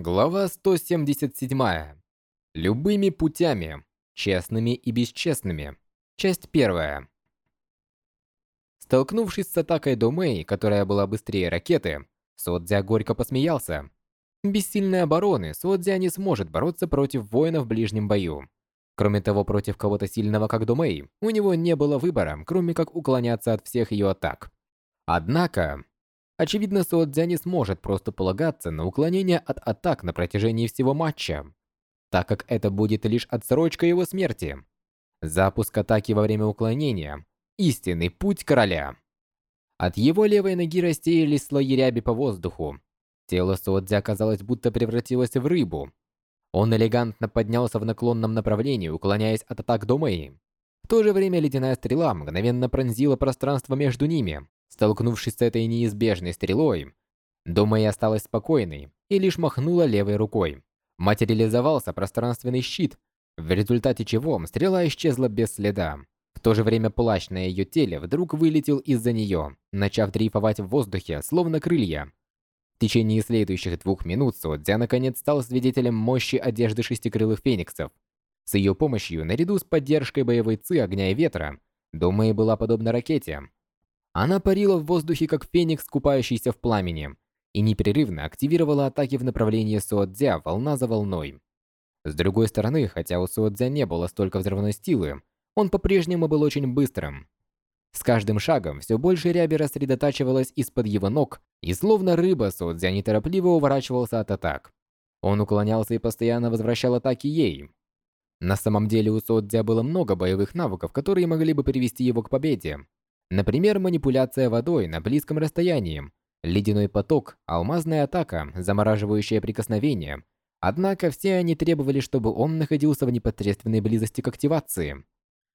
Глава 177. Любыми путями, честными и бесчестными. Часть первая. Столкнувшись с атакой Домэй, которая была быстрее ракеты, Содзя горько посмеялся. Без сильной обороны Содзя не сможет бороться против воина в ближнем бою. Кроме того, против кого-то сильного, как Домэй, у него не было выбора, кроме как уклоняться от всех ее атак. Однако, Очевидно, Суодзя не сможет просто полагаться на уклонение от атак на протяжении всего матча, так как это будет лишь отсрочка его смерти. Запуск атаки во время уклонения – истинный путь короля. От его левой ноги рассеялись слои ряби по воздуху. Тело Суодзя, казалось, будто превратилось в рыбу. Он элегантно поднялся в наклонном направлении, уклоняясь от атак Домэи. В то же время ледяная стрела мгновенно пронзила пространство между ними, Столкнувшись с этой неизбежной стрелой, Дома и осталась спокойной и лишь махнула левой рукой. Материализовался пространственный щит, в результате чего стрела исчезла без следа. В то же время плащ на ее теле вдруг вылетел из-за нее, начав дрейфовать в воздухе, словно крылья. В течение следующих двух минут Содзя наконец стал свидетелем мощи одежды шестикрылых фениксов. С ее помощью, наряду с поддержкой боевой ци огня и ветра, Дома и была подобна ракете, она парила в воздухе, как феникс, купающийся в пламени, и непрерывно активировала атаки в направлении Суодзя волна за волной. С другой стороны, хотя у Суодзя не было столько взрывной силы, он по-прежнему был очень быстрым. С каждым шагом все больше ряби рассредотачивалось из-под его ног, и словно рыба Суодзя неторопливо уворачивался от атак. Он уклонялся и постоянно возвращал атаки ей. На самом деле у Суодзя было много боевых навыков, которые могли бы привести его к победе. Например, манипуляция водой на близком расстоянии, ледяной поток, алмазная атака, замораживающее прикосновение. Однако все они требовали, чтобы он находился в непосредственной близости к активации.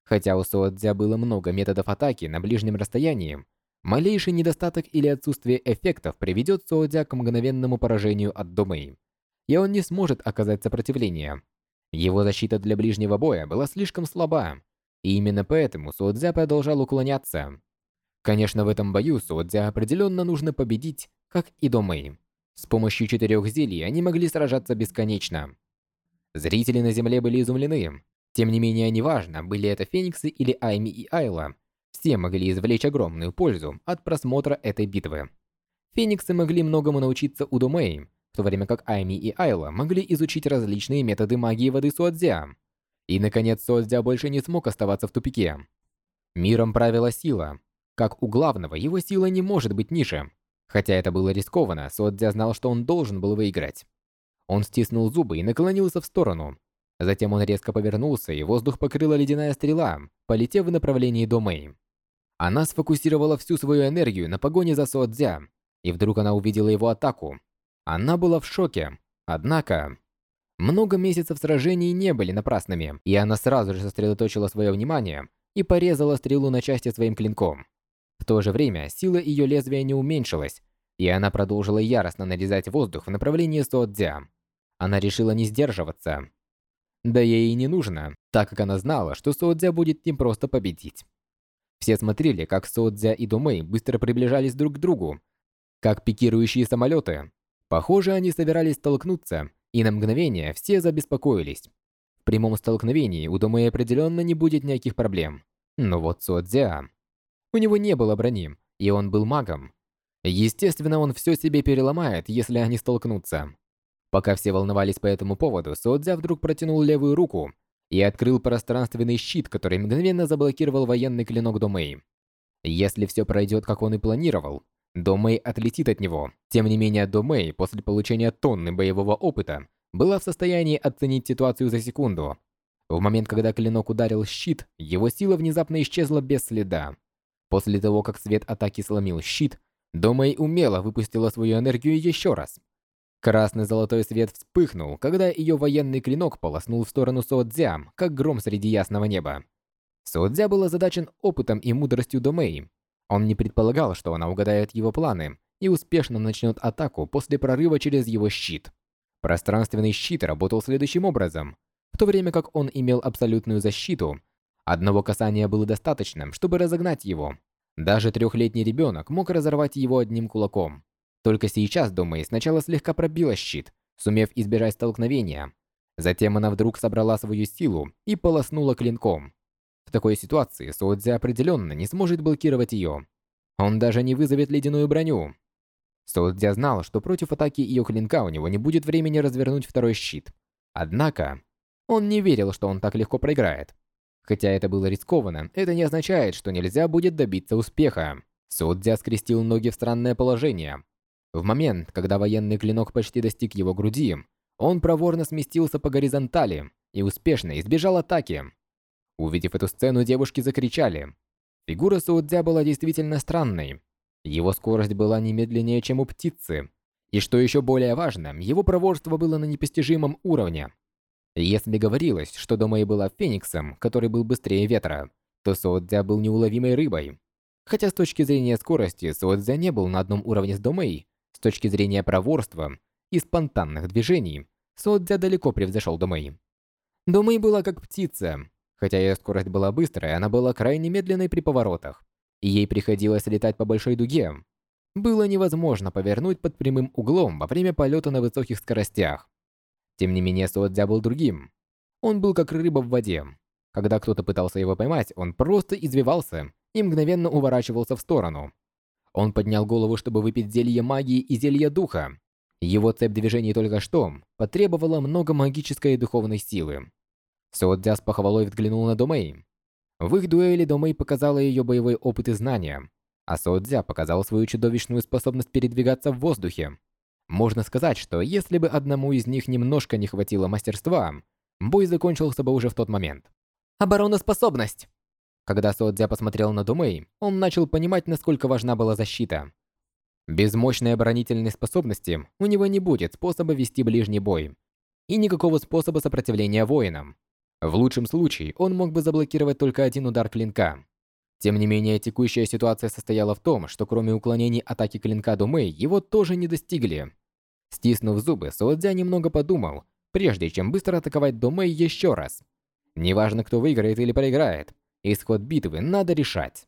Хотя у Суодзя было много методов атаки на ближнем расстоянии, малейший недостаток или отсутствие эффектов приведет Суодзя к мгновенному поражению от Домэй, и он не сможет оказать сопротивление. Его защита для ближнего боя была слишком слаба, и именно поэтому Суодзя продолжал уклоняться. Конечно, в этом бою Суодзя определенно нужно победить, как и Домэй. С помощью четырех зелий они могли сражаться бесконечно. Зрители на земле были изумлены. Тем не менее, неважно, были это Фениксы или Айми и Айла, все могли извлечь огромную пользу от просмотра этой битвы. Фениксы могли многому научиться у Домэй, в то время как Айми и Айла могли изучить различные методы магии воды Суодзя. И, наконец, Суодзя больше не смог оставаться в тупике. Миром правила сила, как у главного, его сила не может быть ниже. Хотя это было рискованно, Суодзя знал, что он должен был выиграть. Он стиснул зубы и наклонился в сторону. Затем он резко повернулся, и воздух покрыла ледяная стрела, полетев в направлении Домэй. Она сфокусировала всю свою энергию на погоне за Суодзя, и вдруг она увидела его атаку. Она была в шоке. Однако... Много месяцев сражений не были напрасными, и она сразу же сосредоточила свое внимание и порезала стрелу на части своим клинком. В то же время сила ее лезвия не уменьшилась, и она продолжила яростно нарезать воздух в направлении Суодзя. Она решила не сдерживаться. Да ей и не нужно, так как она знала, что Суодзя будет не просто победить. Все смотрели, как Суодзя и Думэй быстро приближались друг к другу, как пикирующие самолеты. Похоже, они собирались столкнуться, и на мгновение все забеспокоились. В прямом столкновении у Думэй определенно не будет никаких проблем. Но вот Суодзя... У него не было брони, и он был магом. Естественно, он все себе переломает, если они столкнутся. Пока все волновались по этому поводу, Содзя вдруг протянул левую руку и открыл пространственный щит, который мгновенно заблокировал военный клинок Домэй. Если все пройдет, как он и планировал, Домэй отлетит от него. Тем не менее, Домэй, после получения тонны боевого опыта, была в состоянии оценить ситуацию за секунду. В момент, когда клинок ударил щит, его сила внезапно исчезла без следа. После того, как свет атаки сломил щит, Домэй умело выпустила свою энергию еще раз. Красный золотой свет вспыхнул, когда ее военный клинок полоснул в сторону Соодзя, как гром среди ясного неба. Соодзя был озадачен опытом и мудростью Домэй. Он не предполагал, что она угадает его планы и успешно начнет атаку после прорыва через его щит. Пространственный щит работал следующим образом. В то время как он имел абсолютную защиту, Одного касания было достаточным, чтобы разогнать его. Даже трехлетний ребенок мог разорвать его одним кулаком. Только сейчас, думаю, сначала слегка пробила щит, сумев избежать столкновения. Затем она вдруг собрала свою силу и полоснула клинком. В такой ситуации Суодзи определенно не сможет блокировать ее. Он даже не вызовет ледяную броню. Суодзи знал, что против атаки ее клинка у него не будет времени развернуть второй щит. Однако, он не верил, что он так легко проиграет. Хотя это было рискованно, это не означает, что нельзя будет добиться успеха. Судзя скрестил ноги в странное положение. В момент, когда военный клинок почти достиг его груди, он проворно сместился по горизонтали и успешно избежал атаки. Увидев эту сцену, девушки закричали. Фигура Судзя была действительно странной. Его скорость была не медленнее, чем у птицы. И что еще более важно, его проворство было на непостижимом уровне. Если говорилось, что Домэй была фениксом, который был быстрее ветра, то Соодзя был неуловимой рыбой. Хотя с точки зрения скорости Соодзя не был на одном уровне с Домэй, с точки зрения проворства и спонтанных движений, Соодзя далеко превзошел Домэй. Домэй была как птица. Хотя ее скорость была быстрой, она была крайне медленной при поворотах, и ей приходилось летать по большой дуге. Было невозможно повернуть под прямым углом во время полета на высоких скоростях. Тем не менее, Суодзя был другим. Он был как рыба в воде. Когда кто-то пытался его поймать, он просто извивался и мгновенно уворачивался в сторону. Он поднял голову, чтобы выпить зелье магии и зелье духа. Его цепь движений только что потребовала много магической и духовной силы. Суодзя с похвалой взглянул на Домэй. В их дуэли Домэй показала ее боевой опыт и знания, а Суодзя показал свою чудовищную способность передвигаться в воздухе. Можно сказать, что если бы одному из них немножко не хватило мастерства, бой закончился бы уже в тот момент. Обороноспособность! Когда Содзя посмотрел на Думэй, он начал понимать, насколько важна была защита. Без мощной оборонительной способности у него не будет способа вести ближний бой и никакого способа сопротивления воинам. В лучшем случае он мог бы заблокировать только один удар клинка. Тем не менее, текущая ситуация состояла в том, что кроме уклонений атаки клинка Думэй, его тоже не достигли. Стиснув зубы, Суодзя немного подумал, прежде чем быстро атаковать Думэй еще раз. Неважно, кто выиграет или проиграет, исход битвы надо решать.